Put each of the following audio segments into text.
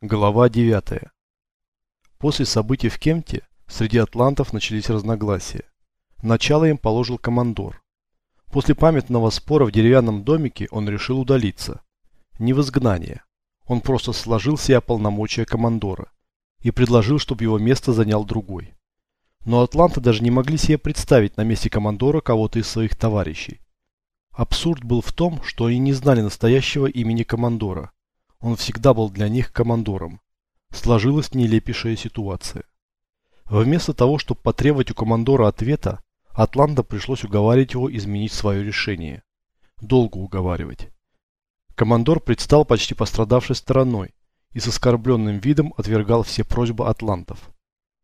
Глава 9. После событий в Кемте среди атлантов начались разногласия. Начало им положил командор. После памятного спора в деревянном домике он решил удалиться. Не в изгнание. Он просто сложил себе полномочия командора и предложил, чтобы его место занял другой. Но атланты даже не могли себе представить на месте командора кого-то из своих товарищей. Абсурд был в том, что они не знали настоящего имени командора – он всегда был для них командором. Сложилась нелепейшая ситуация. Вместо того, чтобы потребовать у командора ответа, Атланта пришлось уговаривать его изменить свое решение. Долго уговаривать. Командор предстал почти пострадавшей стороной и с оскорбленным видом отвергал все просьбы атлантов.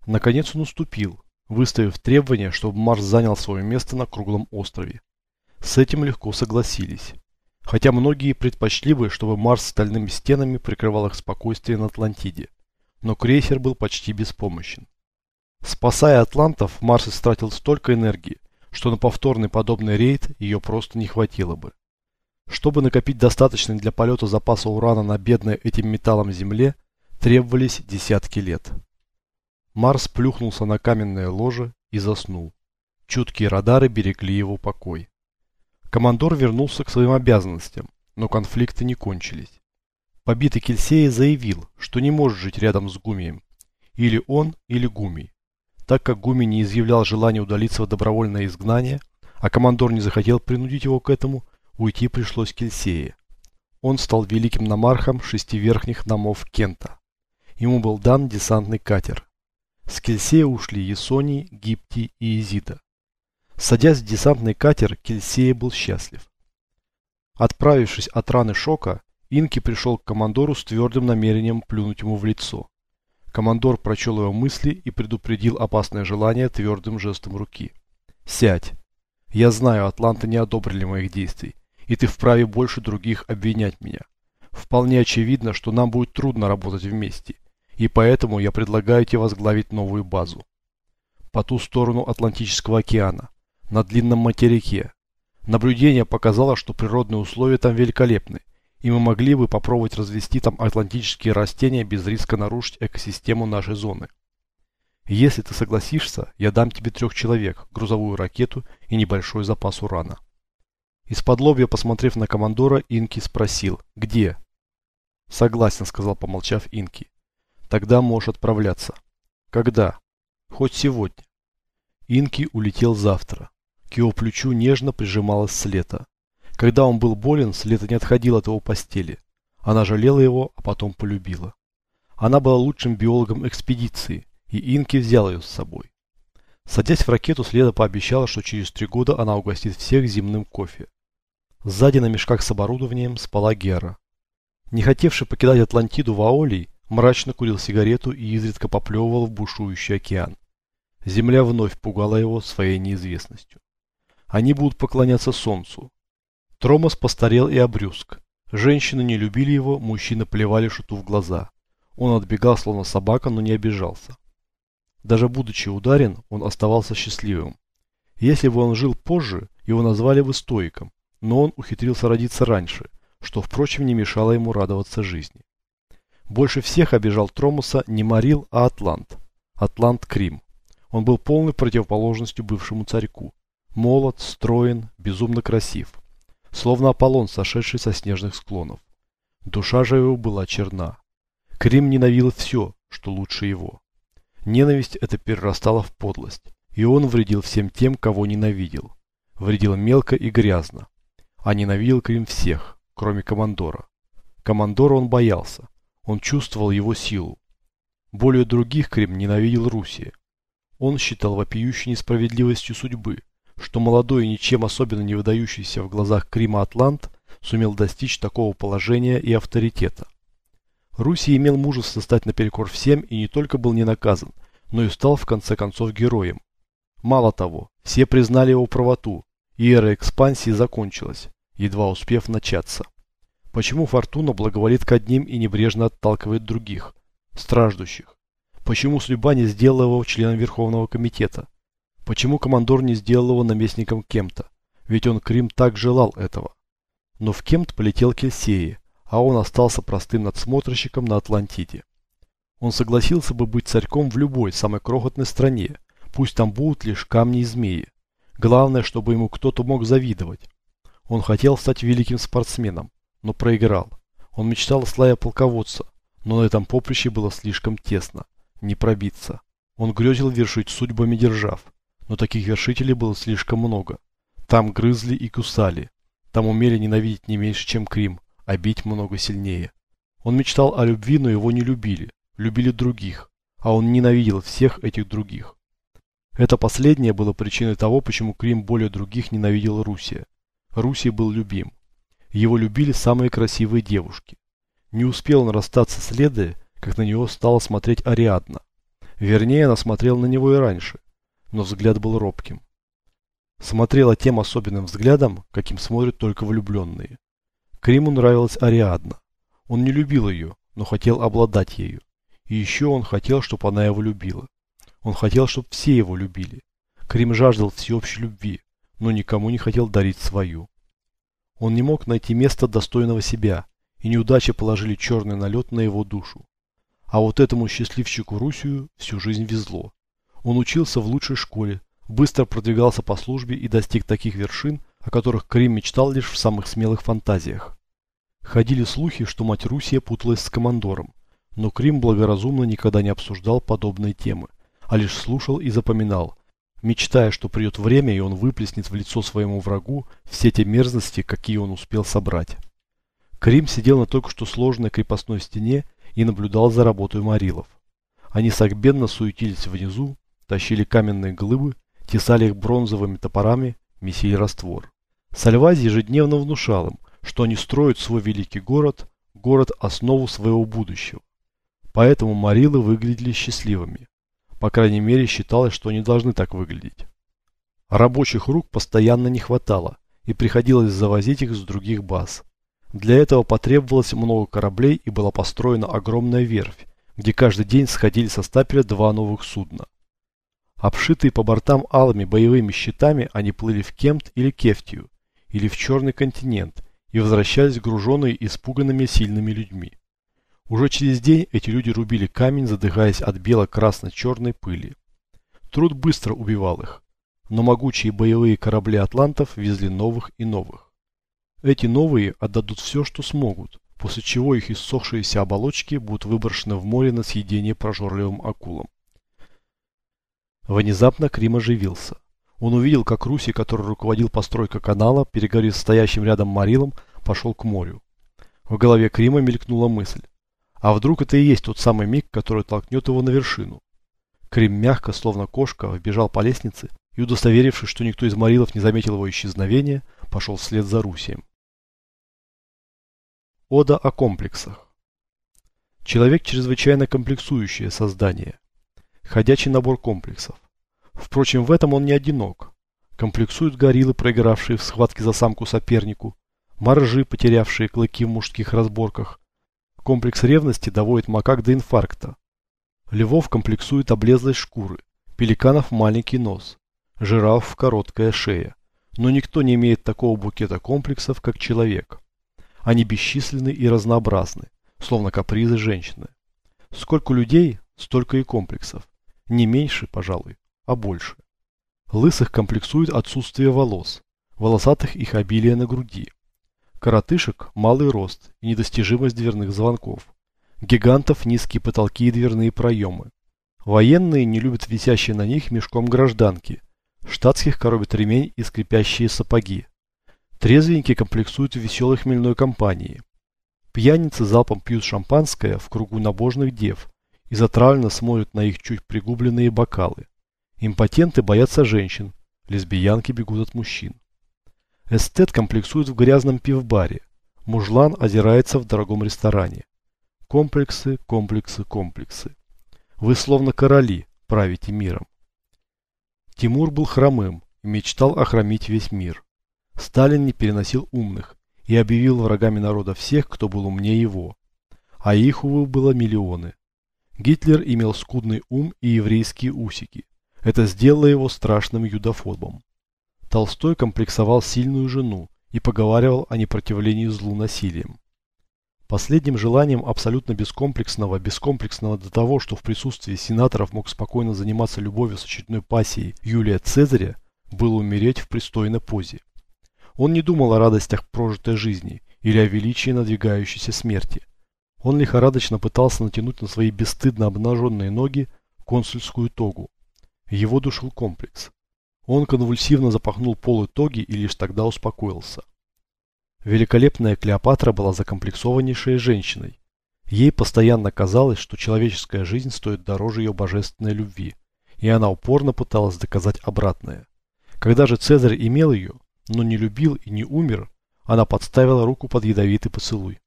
Наконец он уступил, выставив требование, чтобы Марс занял свое место на круглом острове. С этим легко согласились. Хотя многие предпочли бы, чтобы Марс стальными стенами прикрывал их спокойствие на Атлантиде. Но крейсер был почти беспомощен. Спасая атлантов, Марс истратил столько энергии, что на повторный подобный рейд ее просто не хватило бы. Чтобы накопить достаточный для полета запаса урана на бедной этим металлом Земле, требовались десятки лет. Марс плюхнулся на каменное ложе и заснул. Чуткие радары берегли его покой. Командор вернулся к своим обязанностям, но конфликты не кончились. Побитый Кельсея заявил, что не может жить рядом с Гумием. Или он, или Гумий. Так как Гумий не изъявлял желания удалиться в добровольное изгнание, а командор не захотел принудить его к этому, уйти пришлось Кельсее. Он стал великим намархом шести верхних домов Кента. Ему был дан десантный катер. С Кельсея ушли Есоний, Гипти и Изида. Садясь в десантный катер, Кельсея был счастлив. Отправившись от раны шока, Инки пришел к командору с твердым намерением плюнуть ему в лицо. Командор прочел его мысли и предупредил опасное желание твердым жестом руки. «Сядь. Я знаю, атланты не одобрили моих действий, и ты вправе больше других обвинять меня. Вполне очевидно, что нам будет трудно работать вместе, и поэтому я предлагаю тебе возглавить новую базу. По ту сторону Атлантического океана, на длинном материке. Наблюдение показало, что природные условия там великолепны, и мы могли бы попробовать развести там атлантические растения без риска нарушить экосистему нашей зоны. Если ты согласишься, я дам тебе трех человек, грузовую ракету и небольшой запас урана. Из-под лобья, посмотрев на командора, Инки спросил, где? Согласен, сказал, помолчав Инки. Тогда можешь отправляться. Когда? Хоть сегодня. Инки улетел завтра. Его плечу нежно прижималась Слета. Когда он был болен, Слета не отходила от его постели. Она жалела его, а потом полюбила. Она была лучшим биологом экспедиции, и Инки взял ее с собой. Садясь в ракету, Слета пообещала, что через три года она угостит всех земным кофе. Сзади на мешках с оборудованием спала Гера. Не хотевший покидать Атлантиду Ваолий, мрачно курил сигарету и изредка поплевывал в бушующий океан. Земля вновь пугала его своей неизвестностью. Они будут поклоняться солнцу. Тромас постарел и обрюзг. Женщины не любили его, мужчины плевали шуту в глаза. Он отбегал, словно собака, но не обижался. Даже будучи ударен, он оставался счастливым. Если бы он жил позже, его назвали бы стоиком, но он ухитрился родиться раньше, что, впрочем, не мешало ему радоваться жизни. Больше всех обижал Тромуса не Марил, а Атлант. Атлант Крим. Он был полной противоположностью бывшему царьку. Молод, строен, безумно красив. Словно Аполлон, сошедший со снежных склонов. Душа же его была черна. Крим ненавидел все, что лучше его. Ненависть эта перерастала в подлость, и он вредил всем тем, кого ненавидел. Вредил мелко и грязно. А ненавидел Крим всех, кроме командора. Командора он боялся. Он чувствовал его силу. Более других Крим ненавидел Руси. Он считал вопиющей несправедливостью судьбы, что молодой и ничем особенно не выдающийся в глазах Крима Атлант сумел достичь такого положения и авторитета. Руси имел мужество стать наперекор всем и не только был не наказан, но и стал в конце концов героем. Мало того, все признали его правоту, и эра экспансии закончилась, едва успев начаться. Почему Фортуна благоволит к одним и небрежно отталкивает других, страждущих? Почему судьба не сделала его членом Верховного комитета? Почему командор не сделал его наместником Кемта? Ведь он Крим так желал этого. Но в Кемт полетел Кельсеи, а он остался простым надсмотрщиком на Атлантиде. Он согласился бы быть царьком в любой, самой крохотной стране, пусть там будут лишь камни и змеи. Главное, чтобы ему кто-то мог завидовать. Он хотел стать великим спортсменом, но проиграл. Он мечтал о славе полководца, но на этом поприще было слишком тесно, не пробиться. Он грезил вершить судьбами держав, но таких вершителей было слишком много. Там грызли и кусали, там умели ненавидеть не меньше, чем Крим, а бить много сильнее. Он мечтал о любви, но его не любили, любили других, а он ненавидел всех этих других. Это последнее было причиной того, почему Крим более других ненавидел Русия. Русий был любим. Его любили самые красивые девушки. Не успел он расстаться с Ледой, как на него стала смотреть Ариадна. Вернее, она смотрела на него и раньше, но взгляд был робким. Смотрела тем особенным взглядом, каким смотрят только влюбленные. Криму нравилась Ариадна. Он не любил ее, но хотел обладать ею. И еще он хотел, чтобы она его любила. Он хотел, чтобы все его любили. Крим жаждал всеобщей любви, но никому не хотел дарить свою. Он не мог найти места достойного себя, и неудачи положили черный налет на его душу. А вот этому счастливчику Русию всю жизнь везло. Он учился в лучшей школе, быстро продвигался по службе и достиг таких вершин, о которых Крим мечтал лишь в самых смелых фантазиях. Ходили слухи, что мать Русия путалась с командором, но Крим благоразумно никогда не обсуждал подобные темы, а лишь слушал и запоминал, мечтая, что придет время и он выплеснет в лицо своему врагу все те мерзости, какие он успел собрать. Крим сидел на только что сложной крепостной стене и наблюдал за работой Марилов. Они согбенно суетились внизу, тащили каменные глыбы, тесали их бронзовыми топорами, месили раствор. Сальвази ежедневно внушал им, что они строят свой великий город, город – основу своего будущего. Поэтому Марилы выглядели счастливыми. По крайней мере, считалось, что они должны так выглядеть. Рабочих рук постоянно не хватало, и приходилось завозить их с других баз. Для этого потребовалось много кораблей и была построена огромная верфь, где каждый день сходили со стапеля два новых судна. Обшитые по бортам алыми боевыми щитами, они плыли в Кемт или Кефтию, или в Черный континент, и возвращались груженные испуганными сильными людьми. Уже через день эти люди рубили камень, задыхаясь от бело-красно-черной пыли. Труд быстро убивал их, но могучие боевые корабли атлантов везли новых и новых. Эти новые отдадут все, что смогут, после чего их иссохшиеся оболочки будут выброшены в море на съедение прожорливым акулам. Внезапно Крим оживился. Он увидел, как Руси, который руководил постройкой канала, переговорив стоящим рядом Марилом, пошел к морю. В голове Крима мелькнула мысль. А вдруг это и есть тот самый миг, который толкнет его на вершину? Крим мягко, словно кошка, вбежал по лестнице и, удостоверившись, что никто из Марилов не заметил его исчезновения, пошел вслед за Русием. Ода о комплексах. Человек чрезвычайно комплексующее создание ходячий набор комплексов. Впрочем, в этом он не одинок. Комплексуют гориллы, проигравшие в схватке за самку сопернику, моржи, потерявшие клыки в мужских разборках. Комплекс ревности доводит макак до инфаркта. Львов комплексует облезлой шкуры, пеликанов маленький нос, жираф короткая шея. Но никто не имеет такого букета комплексов, как человек. Они бесчисленны и разнообразны, словно капризы женщины. Сколько людей, столько и комплексов. Не меньше, пожалуй, а больше. Лысых комплексует отсутствие волос, волосатых их обилие на груди. Коротышек – малый рост и недостижимость дверных звонков. Гигантов – низкие потолки и дверные проемы. Военные не любят висящие на них мешком гражданки. Штатских коробят ремень и скрипящие сапоги. Трезвенники комплексуют в веселой хмельной компании. Пьяницы залпом пьют шампанское в кругу набожных дев, и затравленно смотрят на их чуть пригубленные бокалы. Импотенты боятся женщин, лесбиянки бегут от мужчин. Эстет комплексует в грязном пивбаре, мужлан озирается в дорогом ресторане. Комплексы, комплексы, комплексы. Вы словно короли, правите миром. Тимур был хромым и мечтал охромить весь мир. Сталин не переносил умных и объявил врагами народа всех, кто был умнее его. А их, увы, было миллионы. Гитлер имел скудный ум и еврейские усики. Это сделало его страшным юдофобом. Толстой комплексовал сильную жену и поговаривал о непротивлении злу насилием. Последним желанием абсолютно бескомплексного, бескомплексного до того, что в присутствии сенаторов мог спокойно заниматься любовью с очередной пассией Юлия Цезаря, было умереть в пристойной позе. Он не думал о радостях прожитой жизни или о величии надвигающейся смерти. Он лихорадочно пытался натянуть на свои бесстыдно обнаженные ноги консульскую тогу. Его душил комплекс. Он конвульсивно запахнул полы тоги и лишь тогда успокоился. Великолепная Клеопатра была закомплексованнейшей женщиной. Ей постоянно казалось, что человеческая жизнь стоит дороже ее божественной любви, и она упорно пыталась доказать обратное. Когда же Цезарь имел ее, но не любил и не умер, она подставила руку под ядовитый поцелуй.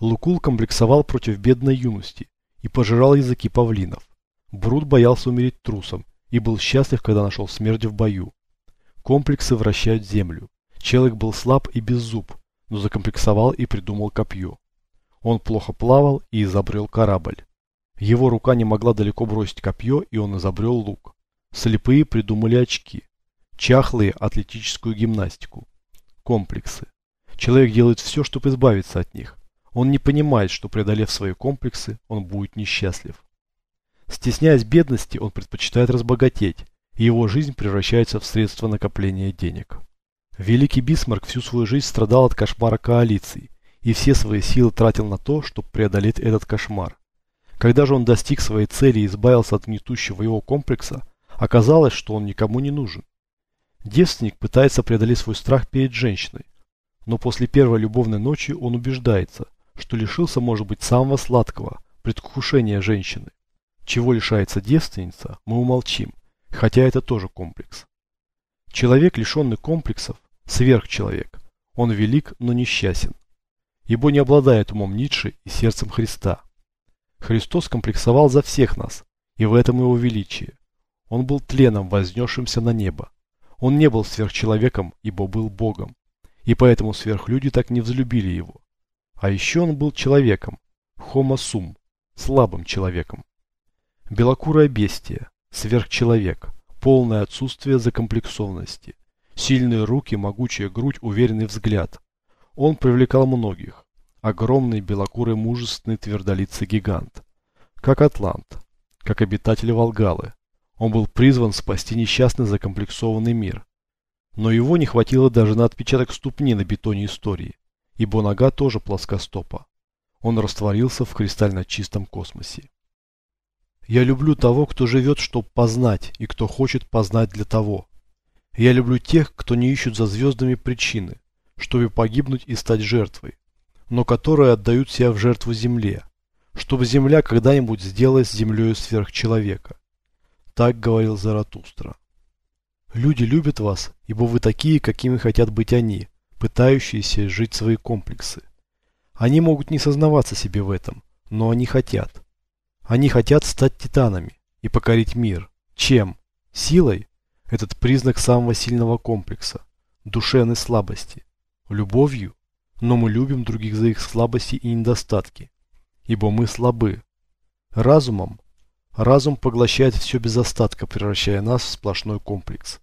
Лукул комплексовал против бедной юности и пожирал языки павлинов. Брут боялся умереть трусом и был счастлив, когда нашел смерть в бою. Комплексы вращают землю. Человек был слаб и без зуб, но закомплексовал и придумал копье. Он плохо плавал и изобрел корабль. Его рука не могла далеко бросить копье, и он изобрел лук. Слепые придумали очки. Чахлые – атлетическую гимнастику. Комплексы. Человек делает все, чтобы избавиться от них. Он не понимает, что преодолев свои комплексы, он будет несчастлив. Стесняясь бедности, он предпочитает разбогатеть, и его жизнь превращается в средство накопления денег. Великий Бисмарк всю свою жизнь страдал от кошмара коалиций и все свои силы тратил на то, чтобы преодолеть этот кошмар. Когда же он достиг своей цели и избавился от гнетущего его комплекса, оказалось, что он никому не нужен. Девственник пытается преодолеть свой страх перед женщиной, но после первой любовной ночи он убеждается, что лишился, может быть, самого сладкого, предвкушения женщины. Чего лишается девственница, мы умолчим, хотя это тоже комплекс. Человек, лишенный комплексов, Сверхчеловек. Он велик, но несчастен. Ибо не обладает умом Ницше и сердцем Христа. Христос комплексовал за всех нас, и в этом его величие. Он был тленом, вознесшимся на небо. Он не был сверхчеловеком, ибо был Богом. И поэтому сверхлюди так не взлюбили его. А еще он был человеком, sum, слабым человеком. Белокурое бестия, сверхчеловек, полное отсутствие закомплексованности, Сильные руки, могучая грудь, уверенный взгляд. Он привлекал многих. Огромный, белокурый, мужественный, твердолицый гигант. Как Атлант. Как обитатель Волгалы. Он был призван спасти несчастный закомплексованный мир. Но его не хватило даже на отпечаток ступни на бетоне истории, ибо нога тоже плоскостопа. Он растворился в кристально чистом космосе. Я люблю того, кто живет, чтобы познать, и кто хочет познать для того, я люблю тех, кто не ищут за звездами причины, чтобы погибнуть и стать жертвой, но которые отдают себя в жертву земле, чтобы земля когда-нибудь сделалась землею сверхчеловека. Так говорил Заратустра. Люди любят вас, ибо вы такие, какими хотят быть они, пытающиеся жить свои комплексы. Они могут не сознаваться себе в этом, но они хотят. Они хотят стать титанами и покорить мир. Чем? Силой? Этот признак самого сильного комплекса, душевной слабости, любовью, но мы любим других за их слабости и недостатки, ибо мы слабы. Разумом, разум поглощает все без остатка, превращая нас в сплошной комплекс.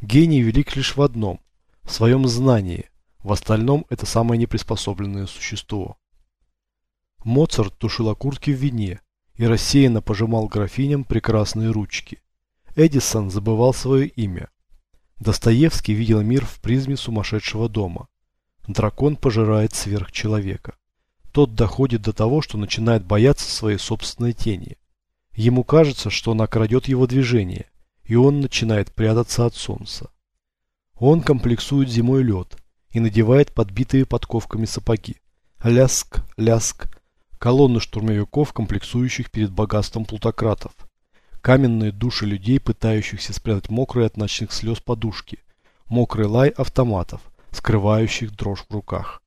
Гений велик лишь в одном, в своем знании, в остальном это самое неприспособленное существо. Моцарт тушил окурки в вине и рассеянно пожимал графиням прекрасные ручки. Эдисон забывал свое имя. Достоевский видел мир в призме сумасшедшего дома. Дракон пожирает сверхчеловека. Тот доходит до того, что начинает бояться своей собственной тени. Ему кажется, что она крадет его движение, и он начинает прятаться от солнца. Он комплексует зимой лед и надевает подбитые подковками сапоги. Ляск, ляск. Колонны штурмовиков, комплексующих перед богатством плутократов – каменные души людей, пытающихся спрятать мокрые от ночных слез подушки, мокрый лай автоматов, скрывающих дрожь в руках.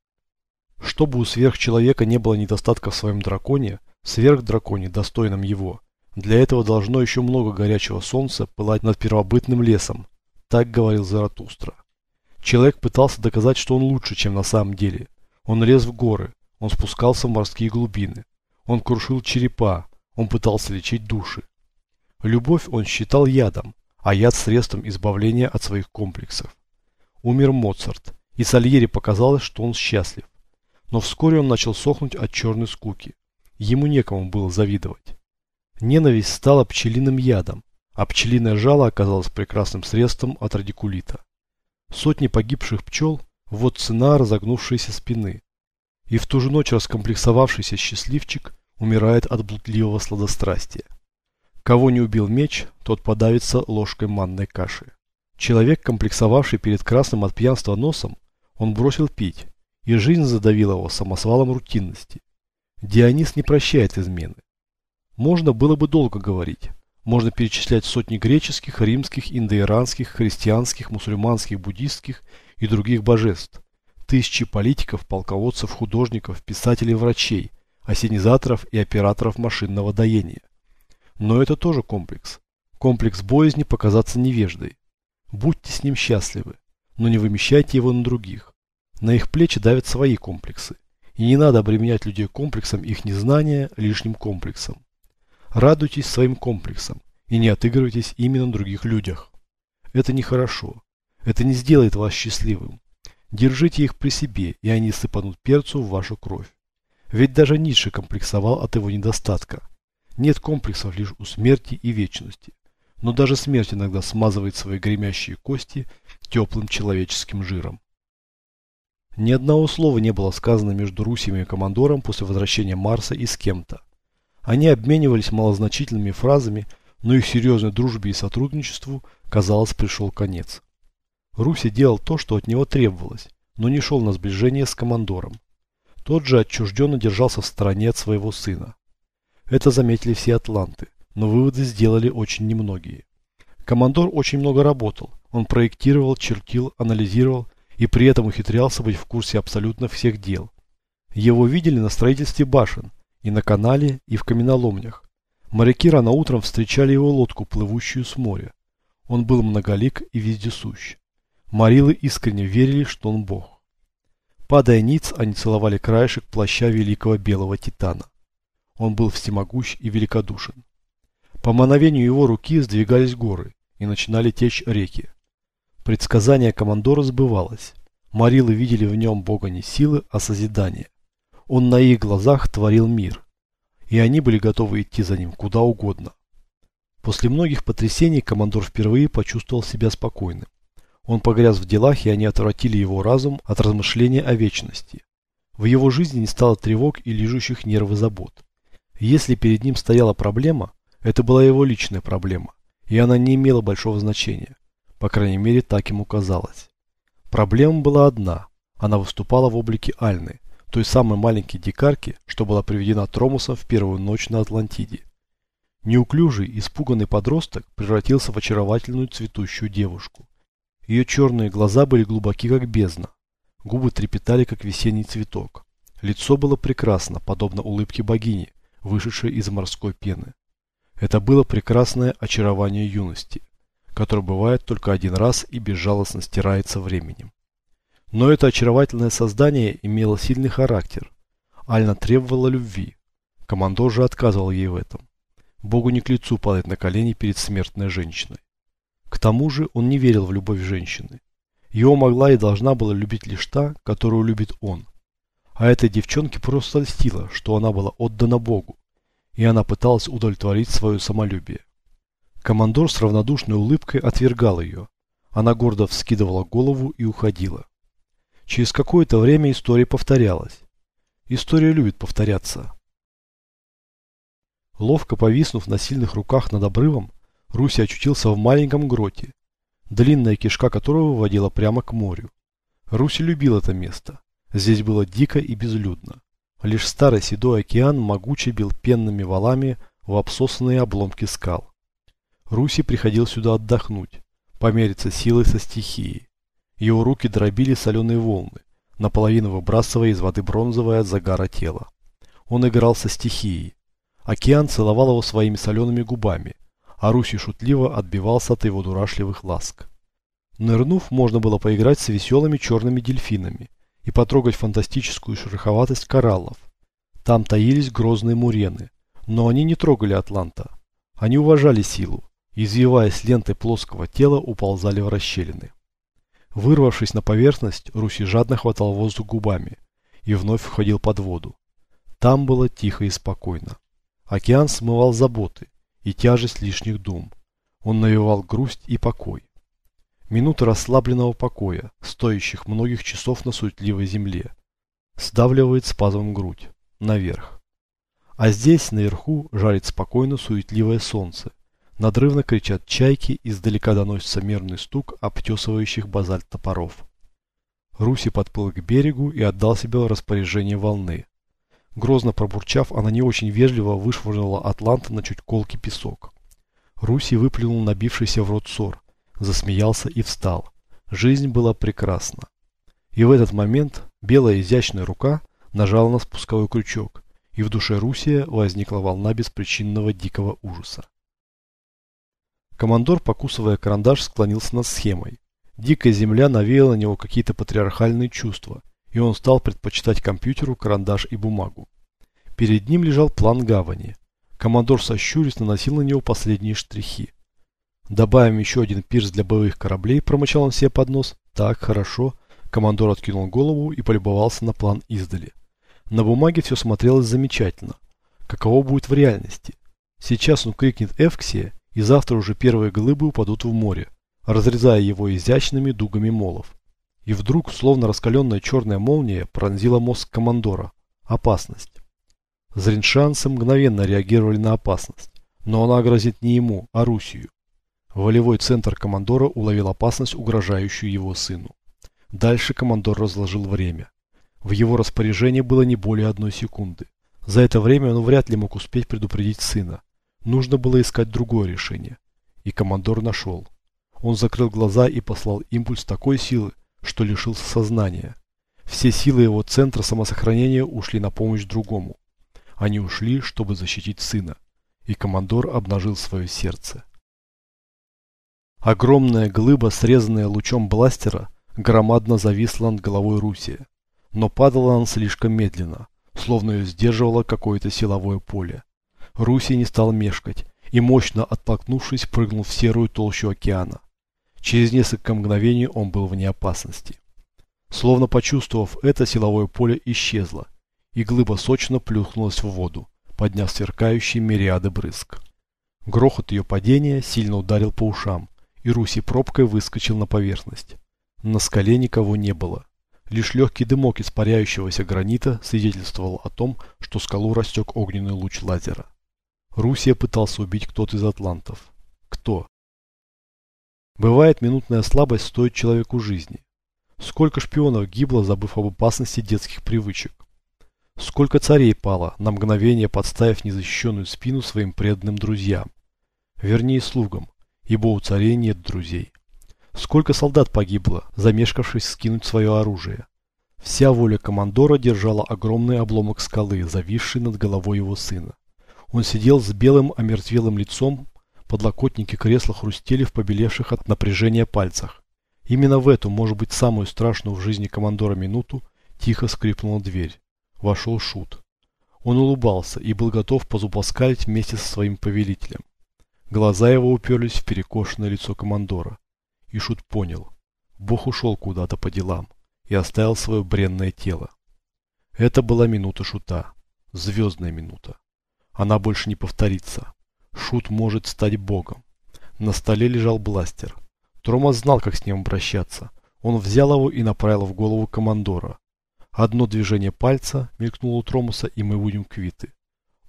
Чтобы у сверхчеловека не было недостатка в своем драконе, сверхдраконе, достойном его, для этого должно еще много горячего солнца пылать над первобытным лесом, так говорил Заратустра. Человек пытался доказать, что он лучше, чем на самом деле. Он лез в горы, он спускался в морские глубины, он крушил черепа, он пытался лечить души. Любовь он считал ядом, а яд средством избавления от своих комплексов. Умер Моцарт, и Сальери показалось, что он счастлив. Но вскоре он начал сохнуть от черной скуки. Ему некому было завидовать. Ненависть стала пчелиным ядом, а пчелиное жало оказалось прекрасным средством от радикулита. Сотни погибших пчел – вот цена разогнувшейся спины. И в ту же ночь раскомплексовавшийся счастливчик умирает от блудливого сладострастия. Кого не убил меч, тот подавится ложкой манной каши. Человек, комплексовавший перед красным от пьянства носом, он бросил пить, и жизнь задавила его самосвалом рутинности. Дионис не прощает измены. Можно было бы долго говорить. Можно перечислять сотни греческих, римских, индоиранских, христианских, мусульманских, буддистских и других божеств. Тысячи политиков, полководцев, художников, писателей, врачей, осенизаторов и операторов машинного доения. Но это тоже комплекс. Комплекс боязни показаться невеждой. Будьте с ним счастливы, но не вымещайте его на других. На их плечи давят свои комплексы. И не надо обременять людей комплексом их незнания лишним комплексом. Радуйтесь своим комплексам и не отыгрывайтесь именно на других людях. Это нехорошо. Это не сделает вас счастливым. Держите их при себе, и они сыпанут перцу в вашу кровь. Ведь даже Ницше комплексовал от его недостатка. Нет комплексов лишь у смерти и вечности. Но даже смерть иногда смазывает свои гремящие кости теплым человеческим жиром. Ни одного слова не было сказано между Русем и командором после возвращения Марса и с кем-то. Они обменивались малозначительными фразами, но их серьезной дружбе и сотрудничеству, казалось, пришел конец. Руси делал то, что от него требовалось, но не шел на сближение с командором. Тот же отчужденно держался в стороне от своего сына. Это заметили все атланты, но выводы сделали очень немногие. Командор очень много работал. Он проектировал, чертил, анализировал и при этом ухитрялся быть в курсе абсолютно всех дел. Его видели на строительстве башен, и на канале, и в каменоломнях. Моряки рано утром встречали его лодку, плывущую с моря. Он был многолик и вездесущ. Марилы искренне верили, что он бог. Падая ниц, они целовали краешек плаща великого белого титана. Он был всемогущ и великодушен. По мановению его руки сдвигались горы и начинали течь реки. Предсказание командора сбывалось. Марилы видели в нем бога не силы, а созидания. Он на их глазах творил мир. И они были готовы идти за ним куда угодно. После многих потрясений командор впервые почувствовал себя спокойным. Он погряз в делах, и они отвратили его разум от размышления о вечности. В его жизни не стало тревог и лижущих нервы забот. Если перед ним стояла проблема, это была его личная проблема, и она не имела большого значения. По крайней мере, так ему казалось. Проблема была одна. Она выступала в облике Альны, той самой маленькой дикарки, что была приведена Тромусом в первую ночь на Атлантиде. Неуклюжий, испуганный подросток превратился в очаровательную цветущую девушку. Ее черные глаза были глубоки, как бездна. Губы трепетали, как весенний цветок. Лицо было прекрасно, подобно улыбке богини, вышедшее из морской пены. Это было прекрасное очарование юности, которое бывает только один раз и безжалостно стирается временем. Но это очаровательное создание имело сильный характер. Альна требовала любви. Командор же отказывал ей в этом. Богу не к лицу падать на колени перед смертной женщиной. К тому же он не верил в любовь женщины. Его могла и должна была любить лишь та, которую любит он. А этой девчонке просто льстило, что она была отдана Богу, и она пыталась удовлетворить свое самолюбие. Командор с равнодушной улыбкой отвергал ее. Она гордо вскидывала голову и уходила. Через какое-то время история повторялась. История любит повторяться. Ловко повиснув на сильных руках над обрывом, Руси очутился в маленьком гроте, длинная кишка которого выводила прямо к морю. Руси любил это место. Здесь было дико и безлюдно. Лишь старый седой океан могуче бил пенными валами в обсосанные обломки скал. Руси приходил сюда отдохнуть, помериться силой со стихией. Его руки дробили соленые волны, наполовину выбрасывая из воды бронзовое от загара тело. Он играл со стихией. Океан целовал его своими солеными губами, а Руси шутливо отбивался от его дурашливых ласк. Нырнув, можно было поиграть с веселыми черными дельфинами, и потрогать фантастическую шероховатость кораллов. Там таились грозные мурены, но они не трогали Атланта. Они уважали силу, извиваясь лентой плоского тела, уползали в расщелины. Вырвавшись на поверхность, Руси жадно хватал воздух губами и вновь входил под воду. Там было тихо и спокойно. Океан смывал заботы и тяжесть лишних дум. Он навевал грусть и покой. Минуты расслабленного покоя, стоящих многих часов на суетливой земле. Сдавливает спазмом грудь. Наверх. А здесь, наверху, жарит спокойно суетливое солнце. Надрывно кричат чайки, издалека доносится мерный стук обтесывающих базальт топоров. Руси подплыл к берегу и отдал себе распоряжение волны. Грозно пробурчав, она не очень вежливо вышвырнула Атланта на чуть колкий песок. Руси выплюнул набившийся в рот сор, засмеялся и встал. Жизнь была прекрасна. И в этот момент белая изящная рука нажала на спусковой крючок, и в душе Русия возникла волна беспричинного дикого ужаса. Командор, покусывая карандаш, склонился над схемой. Дикая земля навеяла на него какие-то патриархальные чувства, и он стал предпочитать компьютеру карандаш и бумагу. Перед ним лежал план гавани. Командор сощурясь наносил на него последние штрихи. Добавим еще один пирс для боевых кораблей, промычал он себе под нос. Так, хорошо. Командор откинул голову и полюбовался на план издали. На бумаге все смотрелось замечательно. Каково будет в реальности? Сейчас он крикнет Эвксия, и завтра уже первые глыбы упадут в море, разрезая его изящными дугами молов. И вдруг, словно раскаленная черная молния, пронзила мозг командора. Опасность. Зриншанцы мгновенно реагировали на опасность, но она грозит не ему, а Русию. Волевой центр командора уловил опасность, угрожающую его сыну. Дальше командор разложил время. В его распоряжении было не более одной секунды. За это время он вряд ли мог успеть предупредить сына. Нужно было искать другое решение. И командор нашел. Он закрыл глаза и послал импульс такой силы, что лишился сознания. Все силы его центра самосохранения ушли на помощь другому. Они ушли, чтобы защитить сына. И командор обнажил свое сердце. Огромная глыба, срезанная лучом бластера, громадно зависла над головой Русия. Но падала она слишком медленно, словно ее сдерживало какое-то силовое поле. Руси не стал мешкать и, мощно оттолкнувшись, прыгнул в серую толщу океана. Через несколько мгновений он был вне опасности. Словно почувствовав это, силовое поле исчезло, и глыба сочно плюхнулась в воду, подняв сверкающие мириады брызг. Грохот ее падения сильно ударил по ушам, и Руси пробкой выскочил на поверхность. На скале никого не было. Лишь легкий дымок испаряющегося гранита свидетельствовал о том, что скалу растек огненный луч лазера. Русия пытался убить кто-то из атлантов. Кто? Бывает, минутная слабость стоит человеку жизни. Сколько шпионов гибло, забыв об опасности детских привычек. Сколько царей пало, на мгновение подставив незащищенную спину своим преданным друзьям. Вернее, слугам, ибо у царей нет друзей. Сколько солдат погибло, замешкавшись скинуть свое оружие. Вся воля командора держала огромный обломок скалы, зависший над головой его сына. Он сидел с белым омертвелым лицом Подлокотники кресла хрустели в побелевших от напряжения пальцах. Именно в эту, может быть, самую страшную в жизни командора минуту, тихо скрипнула дверь. Вошел Шут. Он улыбался и был готов позубоскалить вместе со своим повелителем. Глаза его уперлись в перекошенное лицо командора. И Шут понял. Бог ушел куда-то по делам и оставил свое бренное тело. Это была минута Шута. Звездная минута. Она больше не повторится. Шут может стать богом. На столе лежал бластер. Тромас знал, как с ним обращаться. Он взял его и направил в голову командора. Одно движение пальца мелькнуло у Тромаса, и мы будем квиты.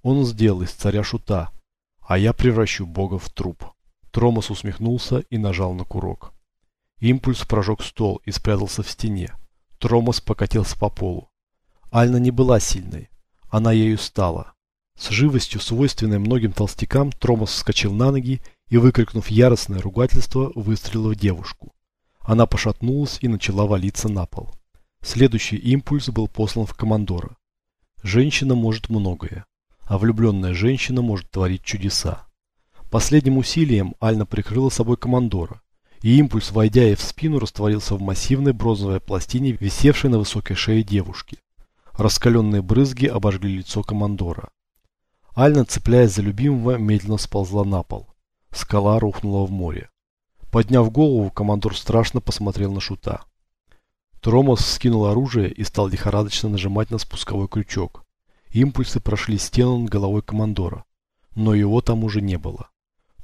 Он сделал из царя шута, а я превращу бога в труп. Тромас усмехнулся и нажал на курок. Импульс прожег стол и спрятался в стене. Тромас покатился по полу. Альна не была сильной. Она ею стала. С живостью, свойственной многим толстякам, Тромас вскочил на ноги и, выкрикнув яростное ругательство, выстрелил в девушку. Она пошатнулась и начала валиться на пол. Следующий импульс был послан в командора. Женщина может многое, а влюбленная женщина может творить чудеса. Последним усилием Альна прикрыла собой командора, и импульс, войдя ей в спину, растворился в массивной бронзовой пластине, висевшей на высокой шее девушки. Раскаленные брызги обожгли лицо командора. Альна, цепляясь за любимого, медленно сползла на пол. Скала рухнула в море. Подняв голову, командор страшно посмотрел на Шута. Тромос скинул оружие и стал лихорадочно нажимать на спусковой крючок. Импульсы прошли стену над головой командора, но его там уже не было.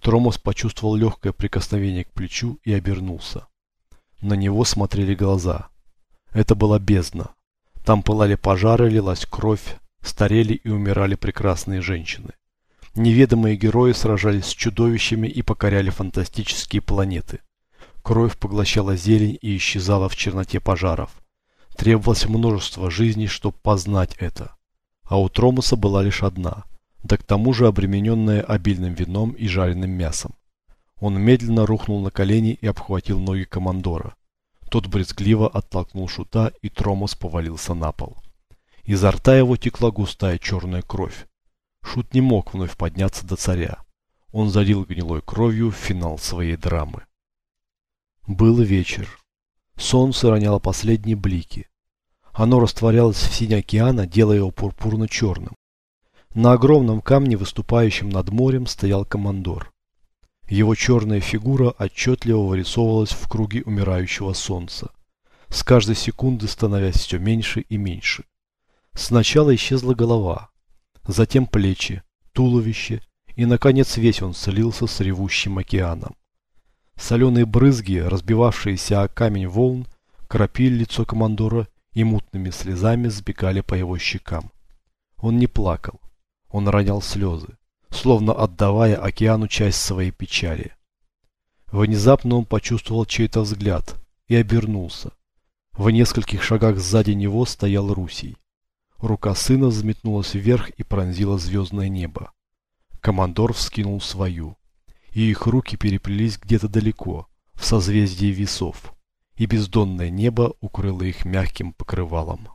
Тромос почувствовал легкое прикосновение к плечу и обернулся. На него смотрели глаза. Это была бездна. Там пылали пожары, лилась кровь, старели и умирали прекрасные женщины. Неведомые герои сражались с чудовищами и покоряли фантастические планеты. Кровь поглощала зелень и исчезала в черноте пожаров. Требовалось множество жизней, чтобы познать это. А у Тромуса была лишь одна, да к тому же обремененная обильным вином и жареным мясом. Он медленно рухнул на колени и обхватил ноги командора. Тот брезгливо оттолкнул шута, и Тромус повалился на пол. Изо рта его текла густая черная кровь. Шут не мог вновь подняться до царя. Он залил гнилой кровью финал своей драмы. Был вечер. Солнце роняло последние блики. Оно растворялось в сине океана, делая его пурпурно-черным. На огромном камне, выступающем над морем, стоял командор. Его черная фигура отчетливо вырисовывалась в круге умирающего солнца, с каждой секунды становясь все меньше и меньше. Сначала исчезла голова, затем плечи, туловище, и, наконец, весь он слился с ревущим океаном. Соленые брызги, разбивавшиеся о камень волн, кропили лицо командора и мутными слезами сбегали по его щекам. Он не плакал, он ронял слезы, словно отдавая океану часть своей печали. Внезапно он почувствовал чей-то взгляд и обернулся. В нескольких шагах сзади него стоял Русий. Рука сына взметнулась вверх и пронзила звездное небо. Командор вскинул свою и их руки переплелись где-то далеко, в созвездии весов, и бездонное небо укрыло их мягким покрывалом.